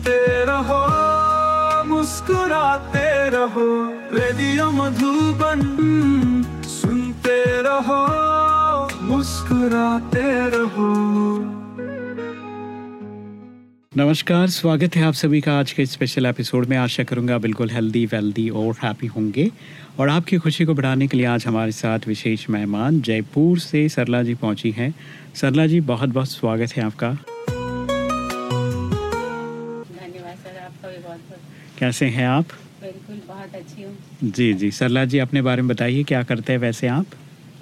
सुनते रहो, मुस्कुराते रहो, रेडियो मधुबन सुनते रहो, मुस्कुराते रहो। नमस्कार, स्वागत है आप सभी का आज के स्पेशल एपिसोड में। आशा करूँगा बिल्कुल हेल्दी वेल्दी और हैप्पी होंगे। और आपकी खुशी को बढ़ाने के लिए आज हमारे साथ विशेष मेहमान जयपुर से सरला जी पहुँची हैं। सरला जी बहुत बहुत स्वागत है आपका। कैसे हैं आप? बिल्कुल बहुत अच्छी हूँ। जी जी। सरला जी अपने बारे में बताइए क्या करते हैं वैसे आप?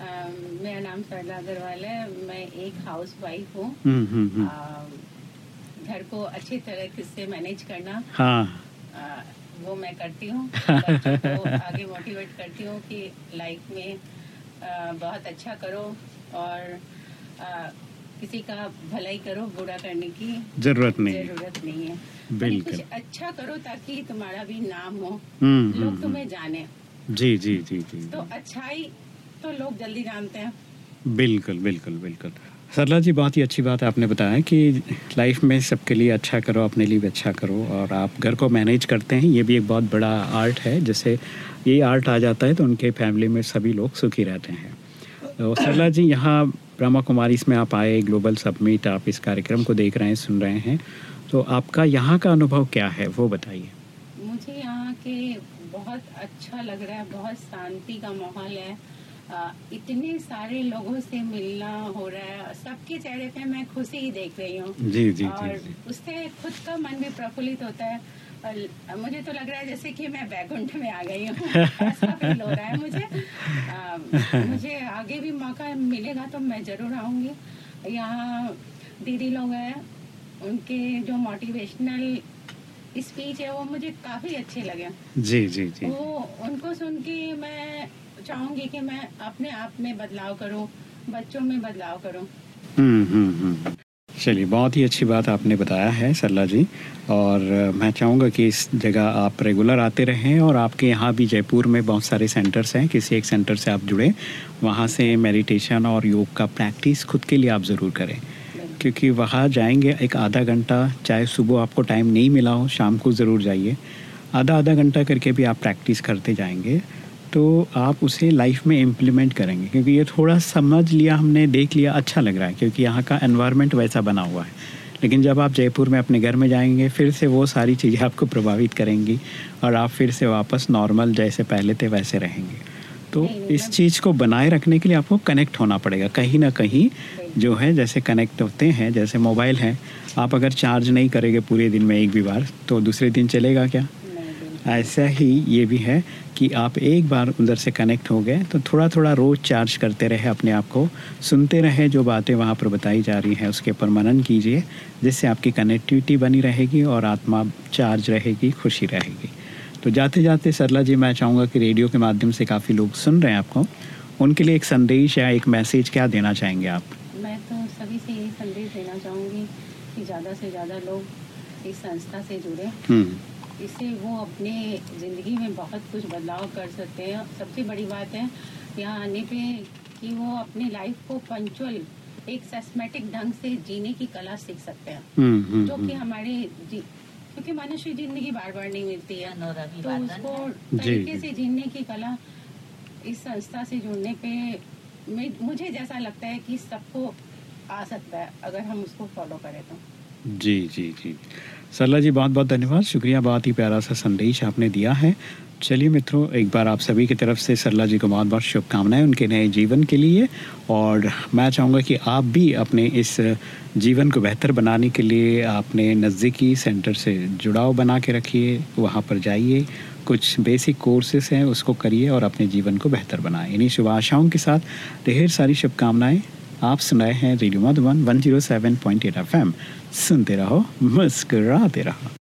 अम, मेरा नाम सरला अग्रवाल है। मैं एक हाउस वाइफ हूँ। हम्म हम्म हम्म। घर को अच्छी तरह से मैनेज करना हाँ। अ, वो मैं करती हूँ। आगे मोटिवेट करती हूँ कि लाइफ में अ, बहुत अच्छा करो और किसी का भलाई करो बुरा करने की ज़रूरत नहीं है। ज़रूरत नहीं है। बिल्कुल। कुछ अच्छा करो ताकि तुम्हारा भी नाम हो। हम्म हम्म, लोग हम्म तुम्हें जाने। जी जी जी जी। तो अच्छाई तो लोग जल्दी जानते हैं। बिल्कुल बिल्कुल बिल्कुल। सरला जी बहुत ही अच्छी बात आपने बताया कि लाइफ में सबके लिए अच्छा करो अपने लिए भी अच्छा करो और आप घर को मैनेज करते हैं। ये भी एक बहुत बड़ा आर्ट है। जैसे ये आर्ट आ जाता है तो उनके फैमिली में सभी लोग सुखी रहते हैं। तो सरला जी यहाँ ब्रह्मा कुमारी इसमें आप आए ग्लोबल सबमिट आप इस कार्यक्रम को देख रहे हैं सुन रहे हैं। तो आपका यहाँ का अनुभव क्या है वो बताइए। मुझे यहाँ के बहुत अच्छा लग रहा है बहुत शांति का माहौल है। इतने सारे लोगों से मिलना हो रहा है सबके चेहरे पे मैं खुशी ही देख रही हूँ। जी जी जी और जी। उससे खुद का मन भी प्रफुल्लित होता है। मुझे तो लग रहा है जैसे कि मैं बैकुंठ में आ गई हूँ। ऐसा फील हो रहा है मुझे। अ, मुझे आगे भी मौका मिलेगा तो मैं ज़रूर आऊँगी। यहाँ दीदी लोग हैं उनके जो मोटिवेशनल स्पीच है वो मुझे काफ़ी अच्छे लगे। जी जी जी। वो उनको सुन के मैं चाहूँगी कि मैं अपने आप में बदलाव करूँ बच्चों में बदलाव करूँ। हम्म हम्म हम्म। चलिए, बहुत ही अच्छी बात आपने बताया है सरला जी। और मैं चाहूँगा कि इस जगह आप रेगुलर आते रहें और आपके यहाँ भी जयपुर में बहुत सारे सेंटर्स हैं। किसी एक सेंटर से आप जुड़े, वहाँ से मेडिटेशन और योग का प्रैक्टिस खुद के लिए आप ज़रूर करें। क्योंकि वहाँ जाएँगे एक आधा घंटा, चाहे सुबह आपको टाइम नहीं मिला हो, शाम को ज़रूर जाइए। आधा आधा घंटा करके भी आप प्रैक्टिस करते जाएँगे। तो आप उसे लाइफ में इम्प्लीमेंट करेंगे क्योंकि ये थोड़ा समझ लिया हमने देख लिया अच्छा लग रहा है क्योंकि यहाँ का एनवायरनमेंट वैसा बना हुआ है। लेकिन जब आप जयपुर में अपने घर में जाएँगे फिर से वो सारी चीज़ें आपको प्रभावित करेंगी और आप फिर से वापस नॉर्मल जैसे पहले थे वैसे रहेंगे। तो इस चीज़ को बनाए रखने के लिए आपको कनेक्ट होना पड़ेगा। कहीं ना कहीं जो है जैसे कनेक्ट होते हैं जैसे मोबाइल है आप अगर चार्ज नहीं करेंगे पूरे दिन में एक भी बार तो दूसरे दिन चलेगा क्या। ऐसा ही ये भी है कि आप एक बार उधर से कनेक्ट हो गए तो थोड़ा थोड़ा रोज़ चार्ज करते रहे अपने आप को सुनते रहे जो बातें वहाँ पर बताई जा रही हैं उसके ऊपर मनन कीजिए जिससे आपकी कनेक्टिविटी बनी रहेगी और आत्मा चार्ज रहेगी खुशी रहेगी। तो जाते जाते सरला जी मैं चाहूँगा कि रेडियो के माध्यम से काफ़ी लोग सुन रहे हैं आपको। उनके लिए एक संदेश या एक मैसेज क्या देना चाहेंगे आप? मैं तो सभी से यही संदेश देना चाहूँगी कि ज़्यादा से ज़्यादा लोग इस संस्था से जुड़े। हम्म, इससे वो अपने ज़िंदगी में बहुत कुछ बदलाव कर सकते हैं। सबसे बड़ी बात है यहाँ आने पे कि वो अपनी लाइफ को पंचुअल एक सिस्टमेटिक ढंग से जीने की कला सीख सकते हैं। हम्म, हम्म, जो कि हम्म, हमारे जी क्योंकि मनुष्य ज़िंदगी बार बार नहीं मिलती है। तो उसको तरीके से जीने की कला इस संस्था से जुड़ने पे मुझे जैसा लगता है कि सबको आ सकता है अगर हम उसको फॉलो करें तो। जी जी जी। सरला जी, बहुत बहुत धन्यवाद। शुक्रिया, बहुत ही प्यारा सा संदेश आपने दिया है। चलिए मित्रों, एक बार आप सभी की तरफ़ से सरला जी को बहुत बहुत शुभकामनाएँ उनके नए जीवन के लिए। और मैं चाहूँगा कि आप भी अपने इस जीवन को बेहतर बनाने के लिए अपने नज़दीकी सेंटर से जुड़ाव बना के रखिए, वहाँ पर जाइए। कुछ बेसिक कोर्सेस हैं, उसको करिए और अपने जीवन को बेहतर बनाएँ। इन्हीं शुभ आशाओं के साथ ढेर सारी शुभकामनाएँ। आप सुन रहे हैं रेडियो मधुबन 107.8 एफएम सुनते रहो मुस्कराते रहो।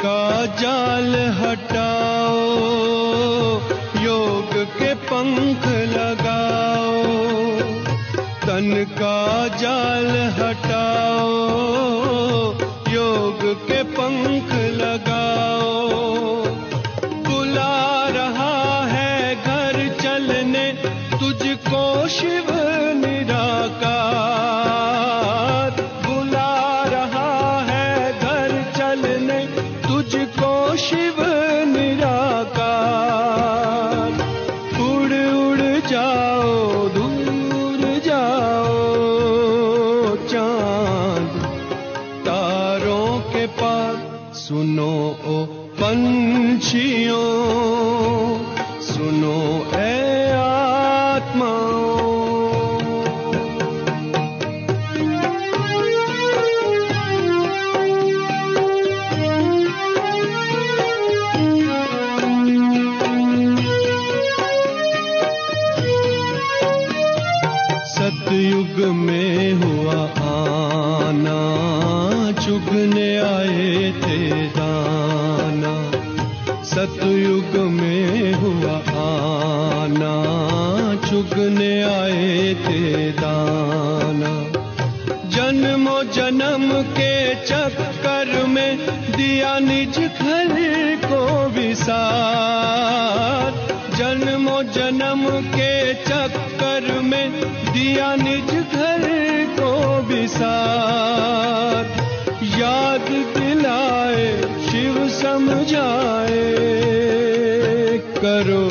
का जाल हटाओ योग के पंख लगाओ तन का जाल हटाओ योग के पंख सुनो ओ पंछियों सुनो ए आत्मा। सतयुग में हुआ आना चुगने आए थे। में हुआ आना, चुगने आए थे दाना। जन्मो जन्म के चक्कर में दिया निज घर को विसार। जन्मो जन्म के चक्कर में दिया निज घर को विसार। याद दिलाए, शिव समझाए। करो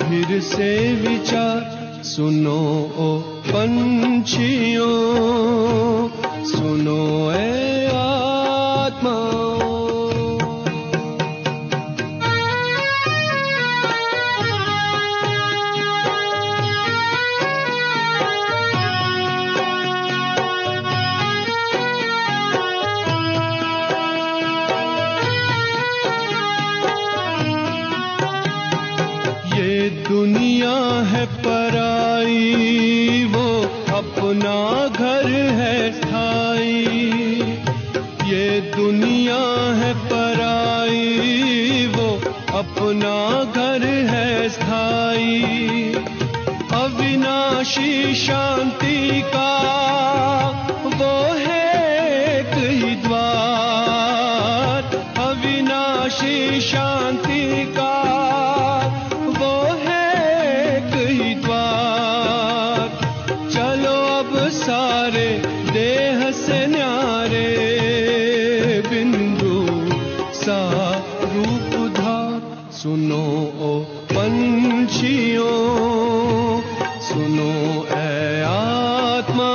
फिर से विचार सुनो ओ पंछियों सुनो ए आत्मा। घर है ठाई ये दुनिया है पराई, वो अपना घर है स्थायी। अविनाशी शांति का सुनो ओ पंछियों, सुनो ऐ आत्मा।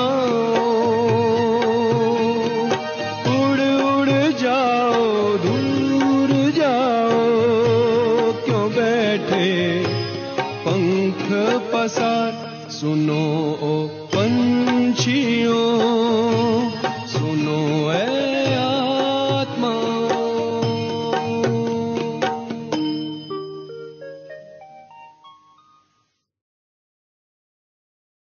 उड़ उड़ जाओ, दूर जाओ, क्यों बैठे पंख पसार। सुनो ओ